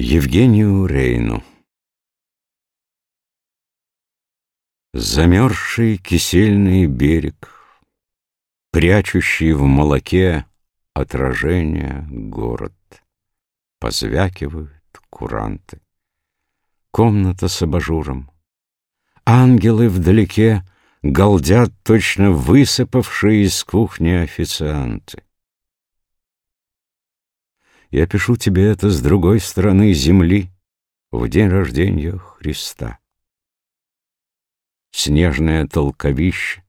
Евгению Рейну Замерзший кисельный берег, Прячущий в молоке отражение город. Позвякивают куранты. Комната с абажуром. Ангелы вдалеке Галдят точно высыпавшие из кухни официанты. Я пишу тебе это с другой стороны земли В день рождения Христа. Снежное толковище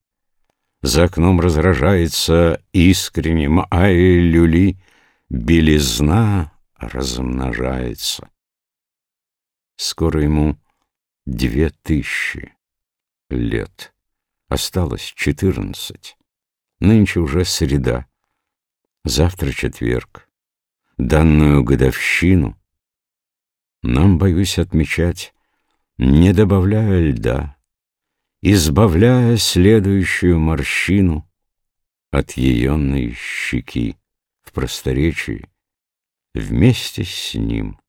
За окном разражается искренним Ай-люли, белизна размножается. Скоро ему две тысячи лет. Осталось четырнадцать. Нынче уже среда. Завтра четверг данную годовщину, нам, боюсь, отмечать, не добавляя льда, избавляя следующую морщину от еенной щеки в просторечии вместе с ним.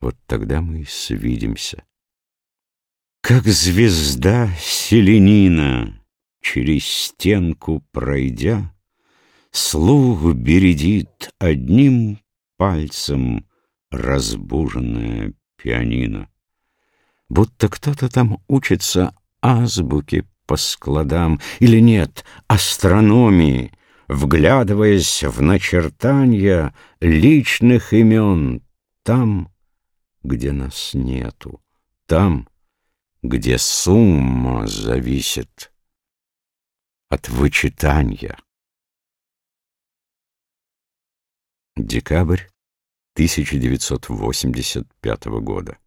Вот тогда мы и свидимся. Как звезда селенина, через стенку пройдя, Слух бередит одним пальцем разбуженное пианино. Будто кто-то там учится азбуке по складам, или нет, астрономии, вглядываясь в начертания личных имен там, где нас нету, там, где сумма зависит от вычитания. Декабрь 1985 года.